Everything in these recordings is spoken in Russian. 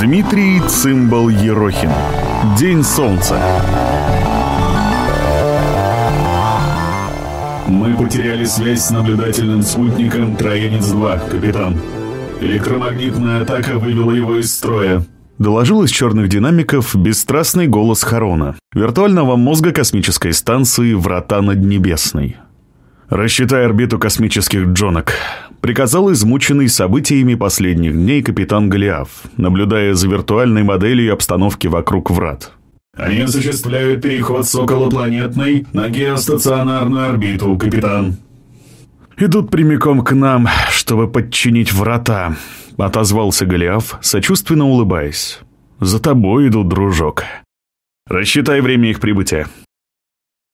Дмитрий Цимбал Ерохин. День солнца. Мы потеряли связь с наблюдательным спутником Троянец-2, капитан. Электромагнитная атака вывела его из строя. Доложил из черных динамиков бесстрастный голос Харона, виртуального мозга космической станции «Врата Наднебесной». «Рассчитай орбиту космических джонок», — приказал измученный событиями последних дней капитан Голиаф, наблюдая за виртуальной моделью обстановки вокруг врат. Они осуществляют переход с околопланетной на геостационарную орбиту, капитан. «Идут прямиком к нам, чтобы подчинить врата», — отозвался Голиаф, сочувственно улыбаясь. «За тобой идут, дружок. Рассчитай время их прибытия».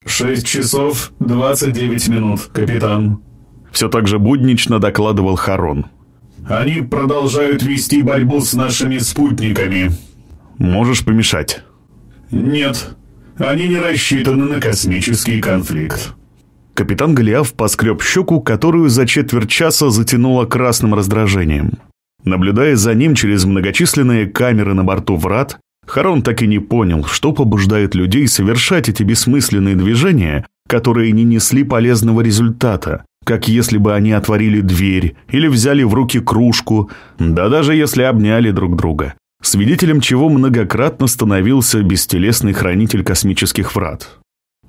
«Шесть часов двадцать девять минут, капитан», — все так же буднично докладывал Харон. «Они продолжают вести борьбу с нашими спутниками». «Можешь помешать». «Нет, они не рассчитаны на космический конфликт». Капитан Голиаф поскреб щеку, которую за четверть часа затянуло красным раздражением. Наблюдая за ним через многочисленные камеры на борту врат, Харон так и не понял, что побуждает людей совершать эти бессмысленные движения, которые не несли полезного результата, как если бы они отворили дверь или взяли в руки кружку, да даже если обняли друг друга свидетелем чего многократно становился бестелесный хранитель космических врат.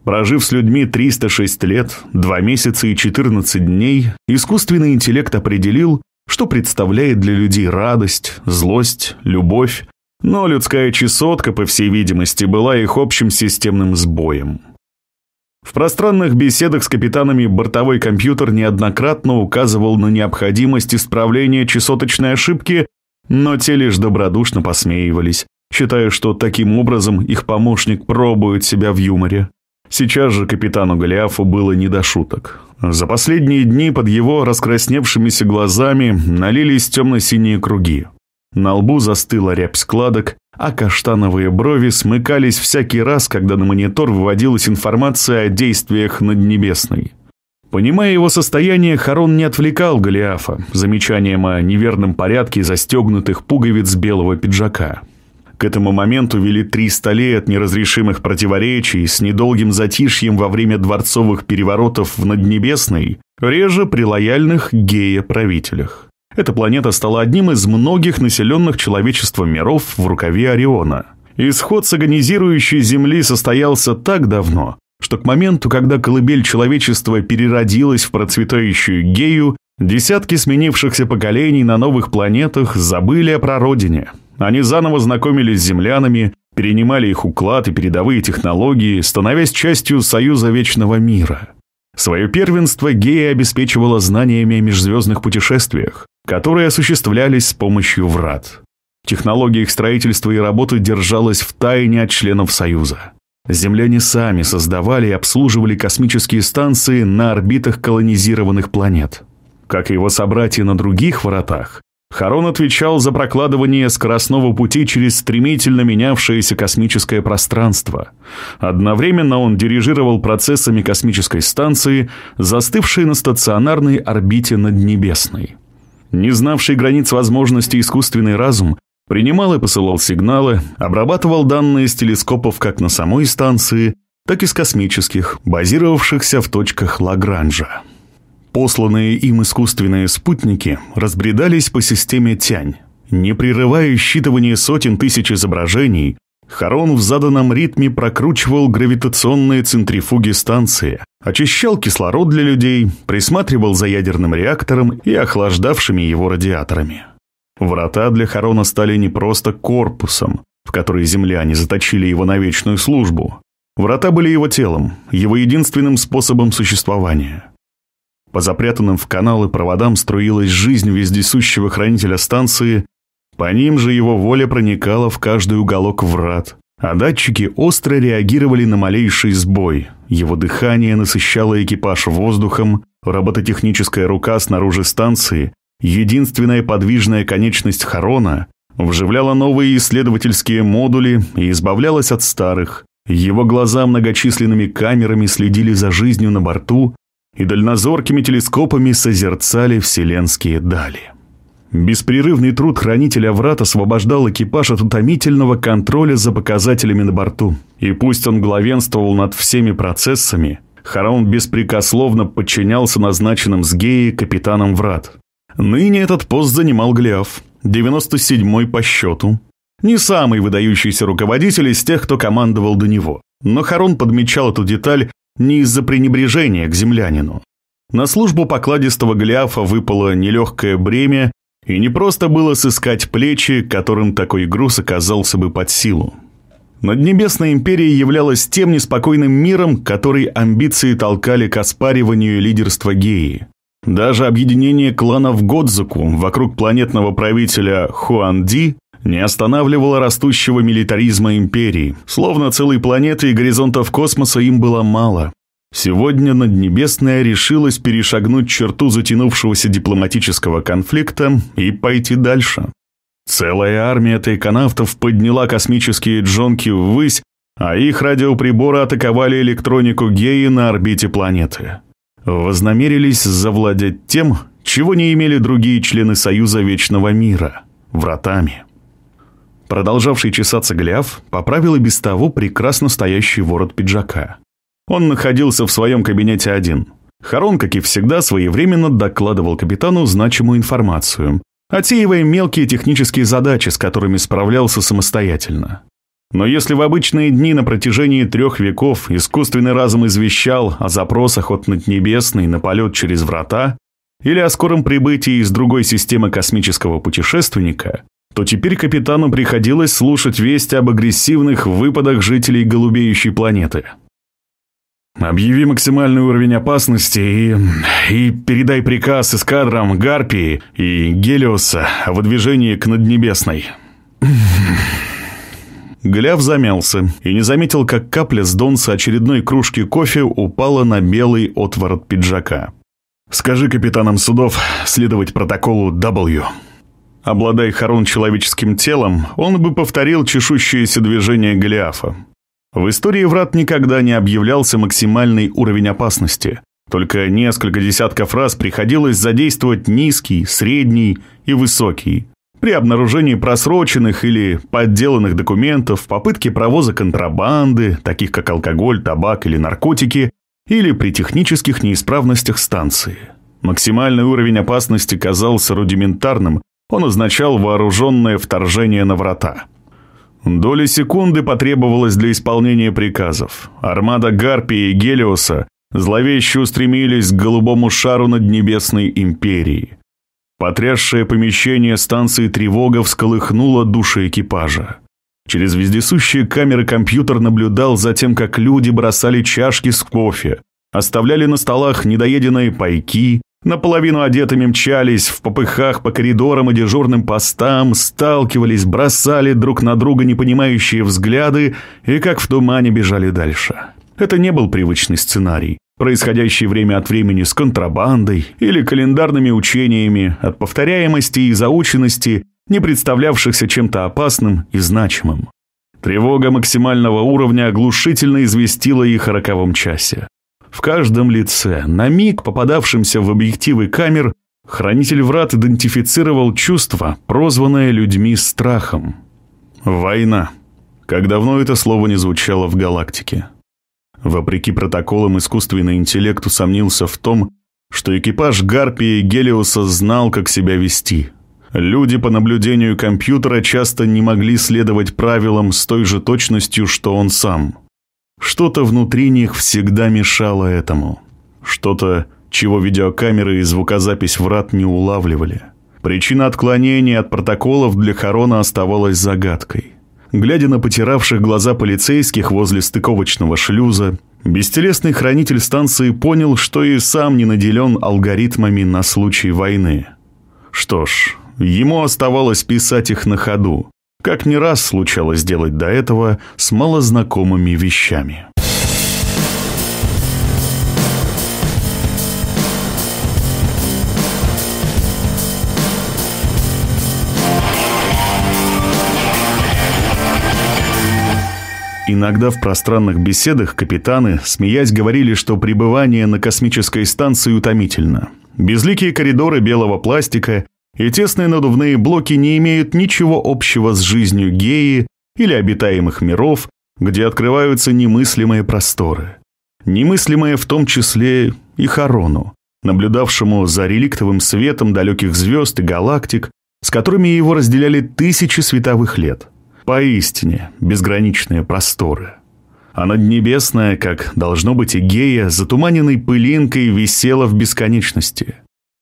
Прожив с людьми 306 лет, 2 месяца и 14 дней, искусственный интеллект определил, что представляет для людей радость, злость, любовь, но людская чесотка, по всей видимости, была их общим системным сбоем. В пространных беседах с капитанами бортовой компьютер неоднократно указывал на необходимость исправления чесоточной ошибки но те лишь добродушно посмеивались, считая, что таким образом их помощник пробует себя в юморе. Сейчас же капитану Голиафу было не до шуток. За последние дни под его раскрасневшимися глазами налились темно-синие круги. На лбу застыла рябь складок, а каштановые брови смыкались всякий раз, когда на монитор выводилась информация о действиях над Небесной. Понимая его состояние, Харон не отвлекал Голиафа замечанием о неверном порядке застегнутых пуговиц белого пиджака. К этому моменту вели три столей от неразрешимых противоречий с недолгим затишьем во время дворцовых переворотов в Наднебесной, реже при лояльных гея-правителях. Эта планета стала одним из многих населенных человечеством миров в рукаве Ориона. Исход с агонизирующей Земли состоялся так давно, что к моменту, когда колыбель человечества переродилась в процветающую гею, десятки сменившихся поколений на новых планетах забыли о прародине. Они заново знакомились с землянами, перенимали их уклад и передовые технологии, становясь частью Союза Вечного Мира. Свое первенство гея обеспечивала знаниями о межзвездных путешествиях, которые осуществлялись с помощью врат. Технология их строительства и работы держалась в тайне от членов Союза. Земляне сами создавали и обслуживали космические станции на орбитах колонизированных планет. Как и его собратья на других воротах, Харон отвечал за прокладывание скоростного пути через стремительно менявшееся космическое пространство. Одновременно он дирижировал процессами космической станции, застывшей на стационарной орбите над Небесной. Не знавший границ возможностей искусственный разум Принимал и посылал сигналы, обрабатывал данные с телескопов как на самой станции, так и с космических, базировавшихся в точках Лагранжа. Посланные им искусственные спутники разбредались по системе Тянь. Не прерывая считывание сотен тысяч изображений, Харон в заданном ритме прокручивал гравитационные центрифуги станции, очищал кислород для людей, присматривал за ядерным реактором и охлаждавшими его радиаторами. Врата для Харона стали не просто корпусом, в который земляне заточили его на вечную службу. Врата были его телом, его единственным способом существования. По запрятанным в каналы проводам струилась жизнь вездесущего хранителя станции, по ним же его воля проникала в каждый уголок врат, а датчики остро реагировали на малейший сбой. Его дыхание насыщало экипаж воздухом, робототехническая рука снаружи станции Единственная подвижная конечность Харона вживляла новые исследовательские модули и избавлялась от старых. Его глаза многочисленными камерами следили за жизнью на борту и дальнозоркими телескопами созерцали вселенские дали. Беспрерывный труд хранителя врат освобождал экипаж от утомительного контроля за показателями на борту. И пусть он главенствовал над всеми процессами, Хараун беспрекословно подчинялся назначенным с Геи капитанам врат. Ныне этот пост занимал Гляв, 97-й по счету. Не самый выдающийся руководитель из тех, кто командовал до него. Но Харон подмечал эту деталь не из-за пренебрежения к землянину. На службу покладистого Гляфа выпало нелегкое бремя, и не просто было сыскать плечи, которым такой груз оказался бы под силу. Наднебесная империя являлась тем неспокойным миром, который амбиции толкали к оспариванию лидерства Геи. Даже объединение кланов Годзуку вокруг планетного правителя Хуанди не останавливало растущего милитаризма империи, словно целой планеты и горизонтов космоса им было мало. Сегодня Наднебесная решилась перешагнуть черту затянувшегося дипломатического конфликта и пойти дальше. Целая армия тайконавтов подняла космические джонки ввысь, а их радиоприборы атаковали электронику Геи на орбите планеты вознамерились завладеть тем, чего не имели другие члены Союза Вечного Мира – вратами. Продолжавший чесаться Гляв поправил и без того прекрасно стоящий ворот пиджака. Он находился в своем кабинете один. Харон, как и всегда, своевременно докладывал капитану значимую информацию, отсеивая мелкие технические задачи, с которыми справлялся самостоятельно. Но если в обычные дни на протяжении трех веков искусственный разум извещал о запросах от Наднебесной на полет через врата или о скором прибытии из другой системы космического путешественника, то теперь капитану приходилось слушать вести об агрессивных выпадах жителей голубеющей планеты. «Объяви максимальный уровень опасности и... и передай приказ эскадрам Гарпии и Гелиоса о выдвижении к Наднебесной». Гляв замялся и не заметил, как капля с донца очередной кружки кофе упала на белый отворот пиджака. «Скажи капитанам судов следовать протоколу W». Обладая Харун человеческим телом, он бы повторил чешущееся движение Голиафа. В истории врат никогда не объявлялся максимальный уровень опасности. Только несколько десятков раз приходилось задействовать низкий, средний и высокий, при обнаружении просроченных или подделанных документов, попытке провоза контрабанды, таких как алкоголь, табак или наркотики, или при технических неисправностях станции. Максимальный уровень опасности казался рудиментарным, он означал вооруженное вторжение на врата. Доли секунды потребовалось для исполнения приказов. Армада Гарпии и Гелиоса зловеще устремились к голубому шару над Небесной Империей. Потрясшее помещение станции тревога всколыхнуло души экипажа. Через вездесущие камеры компьютер наблюдал за тем, как люди бросали чашки с кофе, оставляли на столах недоеденные пайки, наполовину одетыми мчались в попыхах по коридорам и дежурным постам, сталкивались, бросали друг на друга непонимающие взгляды и как в тумане бежали дальше. Это не был привычный сценарий происходящий время от времени с контрабандой или календарными учениями от повторяемости и заученности, не представлявшихся чем-то опасным и значимым. Тревога максимального уровня оглушительно известила их о роковом часе. В каждом лице, на миг попадавшемся в объективы камер, хранитель врат идентифицировал чувство, прозванное людьми страхом. Война. Как давно это слово не звучало в галактике. Вопреки протоколам искусственный интеллект усомнился в том, что экипаж Гарпии Гелиоса знал, как себя вести. Люди по наблюдению компьютера часто не могли следовать правилам с той же точностью, что он сам. Что-то внутри них всегда мешало этому. Что-то, чего видеокамеры и звукозапись врат не улавливали. Причина отклонения от протоколов для Харона оставалась загадкой. Глядя на потиравших глаза полицейских возле стыковочного шлюза, бестелесный хранитель станции понял, что и сам не наделен алгоритмами на случай войны. Что ж, ему оставалось писать их на ходу, как не раз случалось делать до этого с малознакомыми вещами. Иногда в пространных беседах капитаны, смеясь, говорили, что пребывание на космической станции утомительно. Безликие коридоры белого пластика, и тесные надувные блоки не имеют ничего общего с жизнью геи или обитаемых миров, где открываются немыслимые просторы. Немыслимые в том числе и Харону, наблюдавшему за реликтовым светом далеких звезд и галактик, с которыми его разделяли тысячи световых лет. Поистине безграничные просторы. А наднебесная, как должно быть и гея, затуманенной пылинкой висела в бесконечности.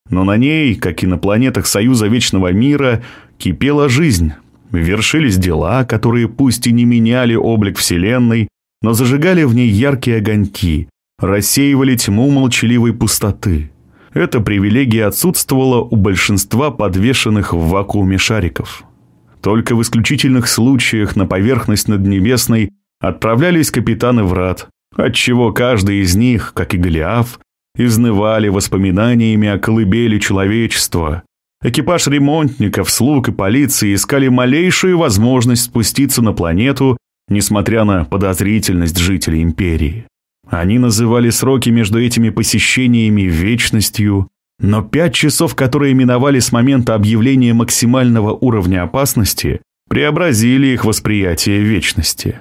Но на ней, как и на планетах Союза Вечного Мира, кипела жизнь. Вершились дела, которые пусть и не меняли облик Вселенной, но зажигали в ней яркие огоньки, рассеивали тьму молчаливой пустоты. Эта привилегия отсутствовала у большинства подвешенных в вакууме шариков. Только в исключительных случаях на поверхность Наднебесной отправлялись капитаны врат, отчего каждый из них, как и Голиаф, изнывали воспоминаниями о колыбели человечества. Экипаж ремонтников, слуг и полиции искали малейшую возможность спуститься на планету, несмотря на подозрительность жителей Империи. Они называли сроки между этими посещениями вечностью, но пять часов, которые миновали с момента объявления максимального уровня опасности, преобразили их восприятие вечности.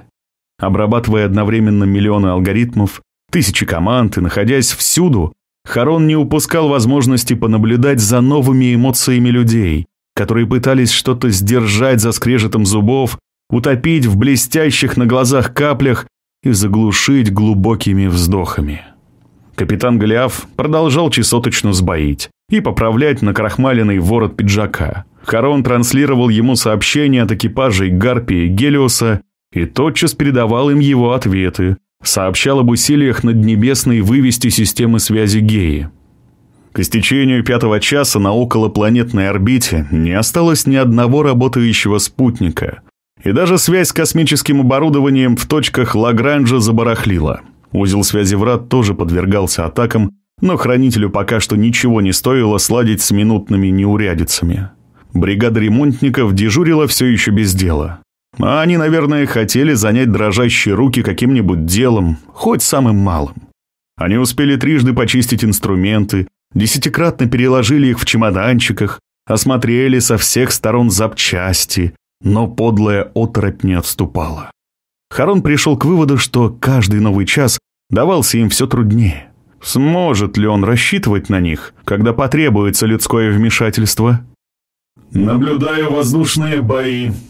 Обрабатывая одновременно миллионы алгоритмов, тысячи команд и находясь всюду, Харон не упускал возможности понаблюдать за новыми эмоциями людей, которые пытались что-то сдержать за скрежетом зубов, утопить в блестящих на глазах каплях и заглушить глубокими вздохами. Капитан Голиаф продолжал чесоточно сбоить и поправлять на крахмаленный ворот пиджака. Харон транслировал ему сообщения от экипажей Гарпии и Гелиоса и тотчас передавал им его ответы, сообщал об усилиях над небесной вывести системы связи Геи. К истечению пятого часа на околопланетной орбите не осталось ни одного работающего спутника, и даже связь с космическим оборудованием в точках Лагранжа забарахлила. Узел связи врат тоже подвергался атакам, но хранителю пока что ничего не стоило сладить с минутными неурядицами. Бригада ремонтников дежурила все еще без дела. А они, наверное, хотели занять дрожащие руки каким-нибудь делом, хоть самым малым. Они успели трижды почистить инструменты, десятикратно переложили их в чемоданчиках, осмотрели со всех сторон запчасти, но подлая оторопь не отступала. Харон пришел к выводу, что каждый новый час давался им все труднее. Сможет ли он рассчитывать на них, когда потребуется людское вмешательство? «Наблюдаю воздушные бои», —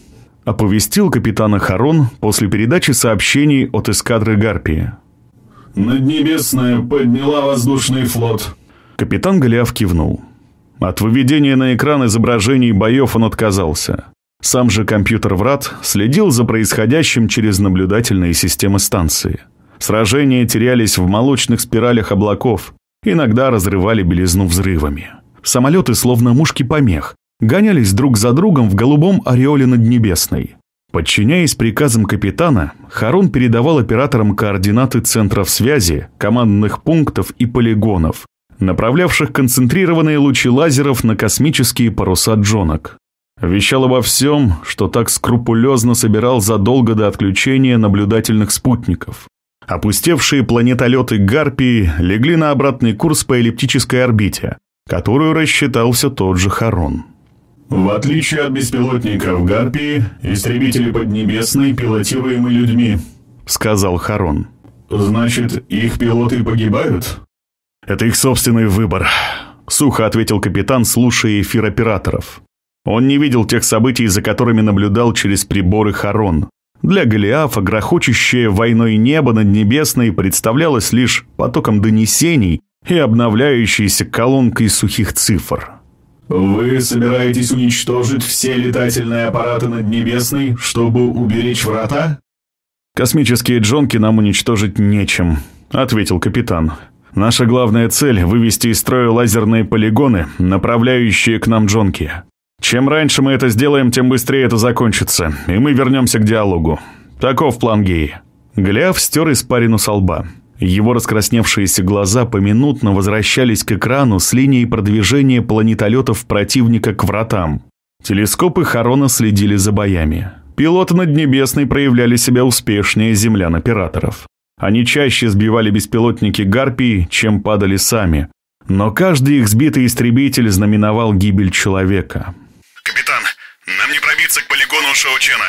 оповестил капитана Харон после передачи сообщений от эскадры Гарпии. «Наднебесная подняла воздушный флот». Капитан Голиаф кивнул. От выведения на экран изображений боев он отказался. Сам же компьютер врат следил за происходящим через наблюдательные системы станции. Сражения терялись в молочных спиралях облаков, иногда разрывали белизну взрывами. Самолеты, словно мушки помех, гонялись друг за другом в голубом ореоле над небесной. Подчиняясь приказам капитана, Харун передавал операторам координаты центров связи, командных пунктов и полигонов, направлявших концентрированные лучи лазеров на космические паруса джонок. Вещал обо всем, что так скрупулезно собирал задолго до отключения наблюдательных спутников. Опустевшие планетолеты Гарпии легли на обратный курс по эллиптической орбите, которую рассчитал все тот же Харон. В отличие от беспилотников Гарпии, истребители Поднебесной пилотируемы людьми, сказал Харон. Значит, их пилоты погибают? Это их собственный выбор, сухо ответил капитан, слушая эфир операторов. Он не видел тех событий, за которыми наблюдал через приборы Харон. Для Голиафа грохочущее войной небо над небесной представлялось лишь потоком донесений и обновляющейся колонкой сухих цифр. «Вы собираетесь уничтожить все летательные аппараты над небесной, чтобы уберечь врата?» «Космические джонки нам уничтожить нечем», — ответил капитан. «Наша главная цель — вывести из строя лазерные полигоны, направляющие к нам джонки. Чем раньше мы это сделаем, тем быстрее это закончится, и мы вернемся к диалогу. Таков план Геи». Гляв стер испарину со лба. Его раскрасневшиеся глаза поминутно возвращались к экрану с линией продвижения планетолетов противника к вратам. Телескопы Харона следили за боями. Пилоты Наднебесной проявляли себя успешнее землян-операторов. Они чаще сбивали беспилотники Гарпии, чем падали сами, Но каждый их сбитый истребитель знаменовал гибель человека. «Капитан, нам не пробиться к полигону Шаучена!»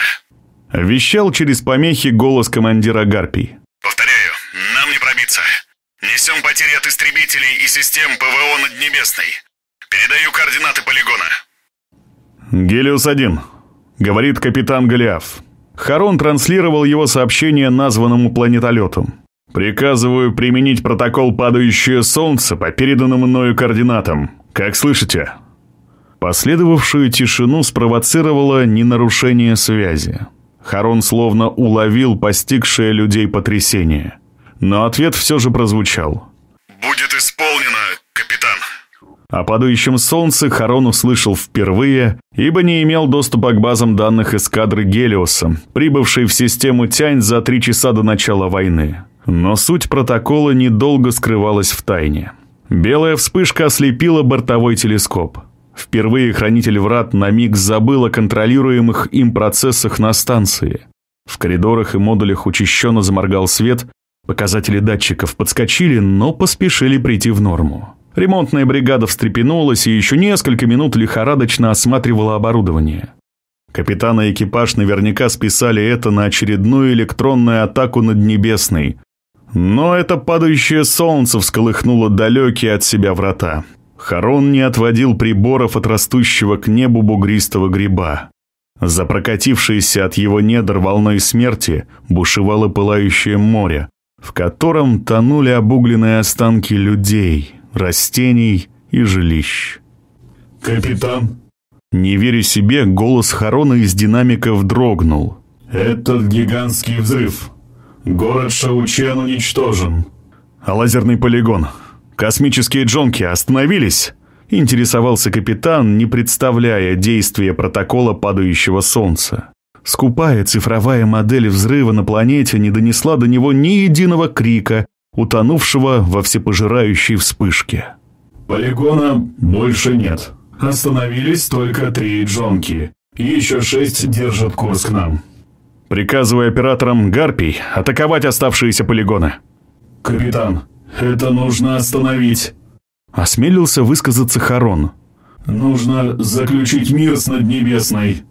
Вещал через помехи голос командира Гарпий. «Повторяю, нам не пробиться. Несем потери от истребителей и систем ПВО над Небесной. Передаю координаты полигона». «Гелиус-1», — говорит капитан Голиаф. Харон транслировал его сообщение названному планетолету. «Приказываю применить протокол «Падающее солнце» по переданным мною координатам. Как слышите?» Последовавшую тишину спровоцировало ненарушение связи. Харон словно уловил постигшее людей потрясение. Но ответ все же прозвучал. «Будет исполнено, капитан». О падающем солнце Харон услышал впервые, ибо не имел доступа к базам данных эскадры Гелиоса, прибывшей в систему Тянь за три часа до начала войны. Но суть протокола недолго скрывалась в тайне. Белая вспышка ослепила бортовой телескоп. Впервые хранитель врат на миг забыл о контролируемых им процессах на станции. В коридорах и модулях учащенно заморгал свет, показатели датчиков подскочили, но поспешили прийти в норму. Ремонтная бригада встрепенулась и еще несколько минут лихорадочно осматривала оборудование. Капитан и экипаж наверняка списали это на очередную электронную атаку над Небесной. Но это падающее солнце всколыхнуло далекие от себя врата. Харон не отводил приборов от растущего к небу бугристого гриба. За прокатившееся от его недр волной смерти бушевало пылающее море, в котором тонули обугленные останки людей, растений и жилищ. «Капитан?» Не веря себе, голос Харона из динамиков дрогнул. «Этот гигантский взрыв. Город Шаучен уничтожен». «А лазерный полигон? Космические джонки остановились?» Интересовался капитан, не представляя действия протокола падающего солнца. Скупая цифровая модель взрыва на планете не донесла до него ни единого крика, утонувшего во всепожирающей вспышке. «Полигона больше нет. Остановились только три джонки. Еще шесть держат курс к нам». Приказывая операторам «Гарпий» атаковать оставшиеся полигоны. «Капитан, это нужно остановить». Осмелился высказаться Харон. «Нужно заключить мир с Наднебесной».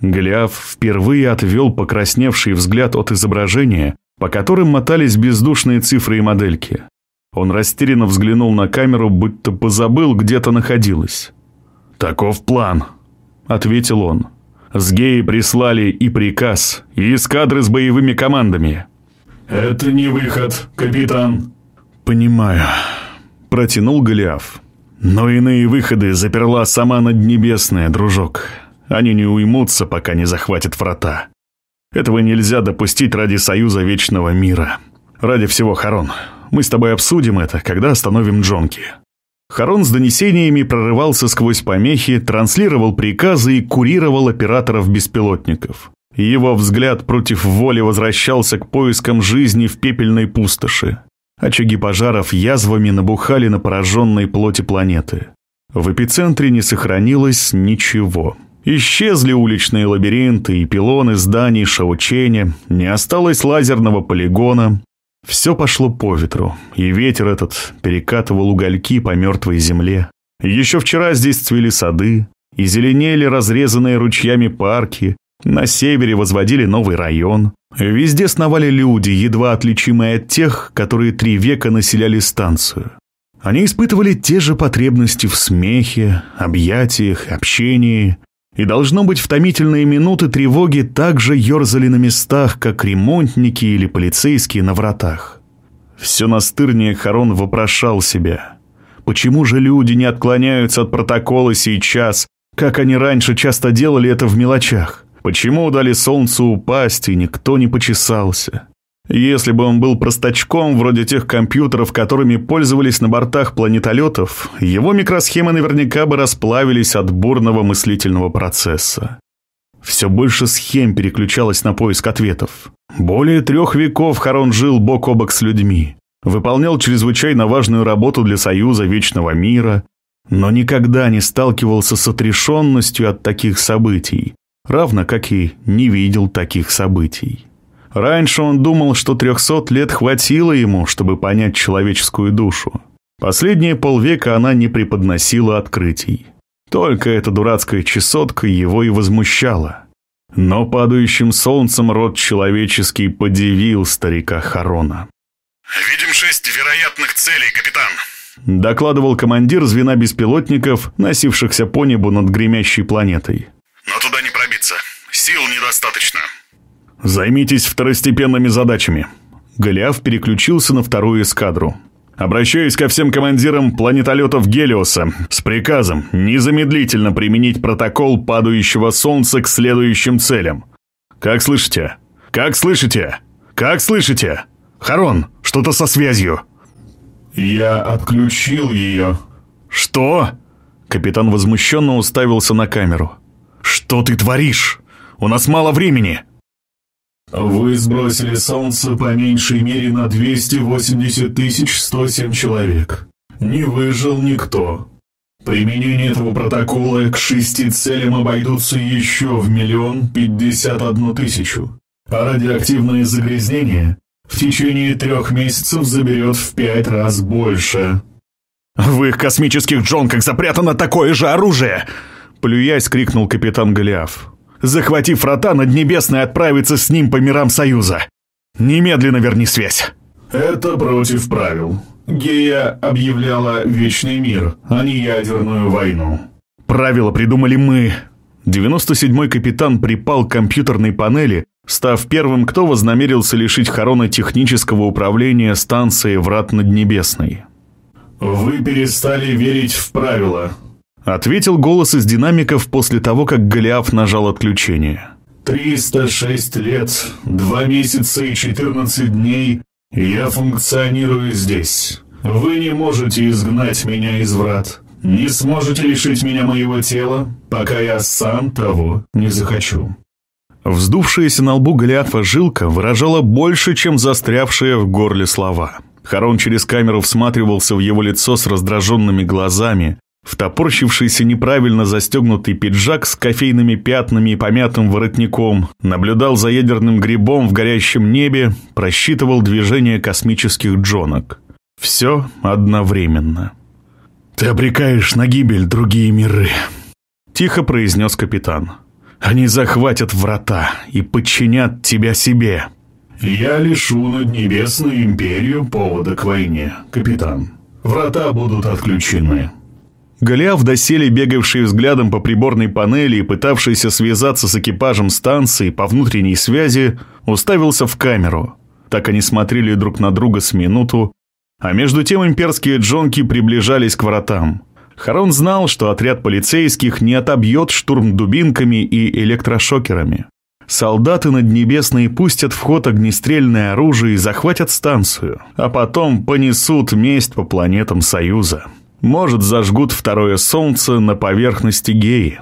Голиаф впервые отвел покрасневший взгляд от изображения, по которым мотались бездушные цифры и модельки. Он растерянно взглянул на камеру, будто позабыл, где-то находилась. «Таков план», — ответил он. «С геи прислали и приказ, и эскадры с боевыми командами». «Это не выход, капитан». «Понимаю», — протянул Голиаф. «Но иные выходы заперла сама Наднебесная, дружок. Они не уймутся, пока не захватят врата. Этого нельзя допустить ради Союза Вечного Мира. Ради всего, Харон. Мы с тобой обсудим это, когда остановим Джонки». Харон с донесениями прорывался сквозь помехи, транслировал приказы и курировал операторов беспилотников. Его взгляд против воли возвращался к поискам жизни в пепельной пустоши. Очаги пожаров язвами набухали на пораженной плоти планеты. В эпицентре не сохранилось ничего. Исчезли уличные лабиринты и пилоны зданий Шаученя, не осталось лазерного полигона. Все пошло по ветру, и ветер этот перекатывал угольки по мертвой земле. Еще вчера здесь цвели сады, и зеленели разрезанные ручьями парки, на севере возводили новый район. Везде сновали люди, едва отличимые от тех, которые три века населяли станцию. Они испытывали те же потребности в смехе, объятиях, общении, и, должно быть, в томительные минуты тревоги также ерзали на местах, как ремонтники или полицейские на вратах. Все настырнее Харон вопрошал себя. Почему же люди не отклоняются от протокола сейчас, как они раньше часто делали это в мелочах? Почему дали солнцу упасть, и никто не почесался? Если бы он был простачком, вроде тех компьютеров, которыми пользовались на бортах планетолетов, его микросхемы наверняка бы расплавились от бурного мыслительного процесса. Все больше схем переключалось на поиск ответов. Более трех веков Харон жил бок о бок с людьми, выполнял чрезвычайно важную работу для Союза Вечного Мира, но никогда не сталкивался с отрешенностью от таких событий, равно как и не видел таких событий. Раньше он думал, что трехсот лет хватило ему, чтобы понять человеческую душу. Последние полвека она не преподносила открытий. Только эта дурацкая чесотка его и возмущала. Но падающим солнцем род человеческий подивил старика Харона. «Видим шесть вероятных целей, капитан», — докладывал командир звена беспилотников, носившихся по небу над гремящей планетой. «Но туда не пробиться. Сил недостаточно». «Займитесь второстепенными задачами». Голиаф переключился на вторую эскадру. Обращаюсь ко всем командирам планетолетов Гелиоса с приказом незамедлительно применить протокол падающего солнца к следующим целям. Как слышите? Как слышите? Как слышите? Харон, что-то со связью. Я отключил ее. Что? Капитан возмущенно уставился на камеру. Что ты творишь? У нас мало времени. Вы сбросили солнце по меньшей мере на 280 тысяч 107 человек. Не выжил никто. Применение этого протокола к шести целям обойдутся еще в миллион пятьдесят одну тысячу. А радиоактивное загрязнение в течение трех месяцев заберет в пять раз больше. «В их космических джонках запрятано такое же оружие!» Плюясь, крикнул капитан Голиаф захватив рота над Небесной, отправиться с ним по мирам Союза. Немедленно верни связь. Это против правил. Гея объявляла вечный мир, а не ядерную войну. Правила придумали мы. 97-й капитан припал к компьютерной панели, став первым, кто вознамерился лишить Харона технического управления станцией Врат над Небесной. «Вы перестали верить в правила», Ответил голос из динамиков после того, как Голиаф нажал отключение. «306 лет, 2 месяца и 14 дней я функционирую здесь. Вы не можете изгнать меня из врат. Не сможете лишить меня моего тела, пока я сам того не захочу». Вздувшаяся на лбу Голиафа жилка выражала больше, чем застрявшие в горле слова. Харон через камеру всматривался в его лицо с раздраженными глазами, Втопорщившийся неправильно застегнутый пиджак с кофейными пятнами и помятым воротником, наблюдал за ядерным грибом в горящем небе, просчитывал движение космических джонок. Все одновременно. «Ты обрекаешь на гибель другие миры», — тихо произнес капитан. «Они захватят врата и подчинят тебя себе». «Я лишу над Небесную Империю повода к войне, капитан. Врата будут отключены». Голиаф, доселе бегавший взглядом по приборной панели и пытавшийся связаться с экипажем станции по внутренней связи, уставился в камеру. Так они смотрели друг на друга с минуту, а между тем имперские джонки приближались к воротам. Харон знал, что отряд полицейских не отобьет штурм дубинками и электрошокерами. Солдаты над Небесной пустят в ход огнестрельное оружие и захватят станцию, а потом понесут месть по планетам Союза. Может, зажгут второе солнце на поверхности Геи.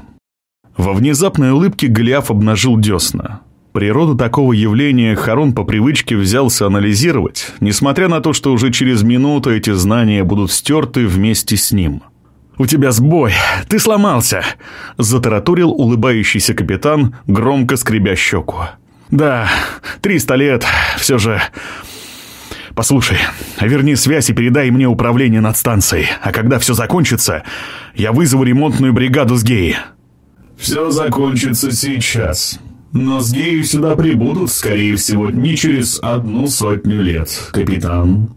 Во внезапной улыбке Голиаф обнажил десна. Природу такого явления Харон по привычке взялся анализировать, несмотря на то, что уже через минуту эти знания будут стерты вместе с ним. «У тебя сбой! Ты сломался!» – затараторил улыбающийся капитан, громко скребя щеку. «Да, триста лет, все же «Послушай, верни связь и передай мне управление над станцией, а когда все закончится, я вызову ремонтную бригаду с Геи». «Все закончится сейчас. Но с Геи сюда прибудут, скорее всего, не через одну сотню лет, капитан».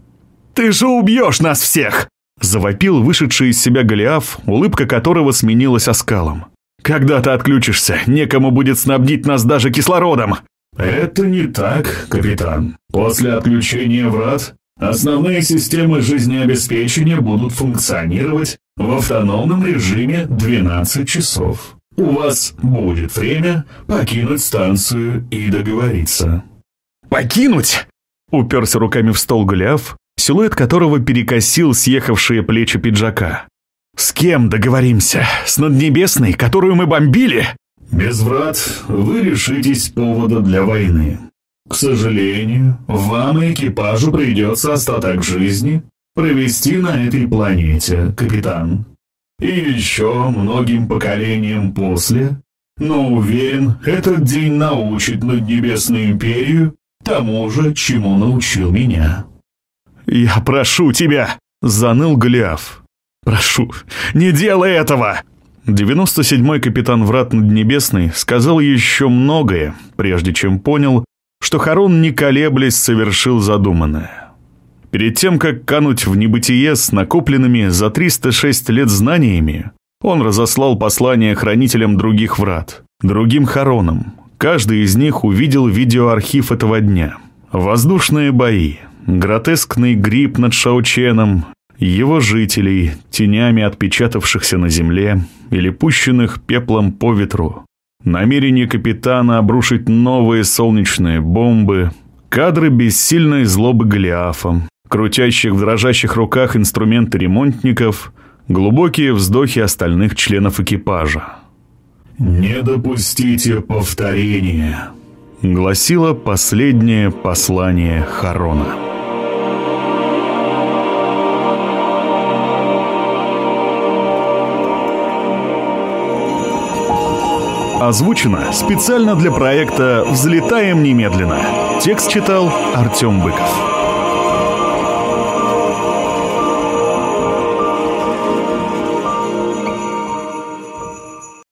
«Ты же убьешь нас всех!» Завопил вышедший из себя Голиаф, улыбка которого сменилась оскалом. «Когда ты отключишься, некому будет снабдить нас даже кислородом!» «Это не так, капитан. После отключения врат основные системы жизнеобеспечения будут функционировать в автономном режиме 12 часов. У вас будет время покинуть станцию и договориться». «Покинуть?» — уперся руками в стол Голиаф, силуэт которого перекосил съехавшие плечи пиджака. «С кем договоримся? С Наднебесной, которую мы бомбили?» Без врат вы решитесь повода для войны. К сожалению, вам и экипажу придется остаток жизни провести на этой планете, капитан. И еще многим поколениям после. Но уверен, этот день научит Наднебесную Империю тому же, чему научил меня. «Я прошу тебя!» Заныл Голиаф. «Прошу, не делай этого!» 97-й капитан Врат Наднебесный сказал еще многое, прежде чем понял, что Харон, не колеблясь, совершил задуманное. Перед тем, как кануть в небытие с накопленными за 306 лет знаниями, он разослал послание хранителям других врат, другим Харонам. Каждый из них увидел видеоархив этого дня. Воздушные бои, гротескный гриб над Шаученом, его жителей, тенями отпечатавшихся на земле или пущенных пеплом по ветру, намерение капитана обрушить новые солнечные бомбы, кадры бессильной злобы Голиафа, крутящих в дрожащих руках инструменты ремонтников, глубокие вздохи остальных членов экипажа. «Не допустите повторения», — гласило последнее послание Харона. Озвучено специально для проекта «Взлетаем немедленно». Текст читал Артем Быков.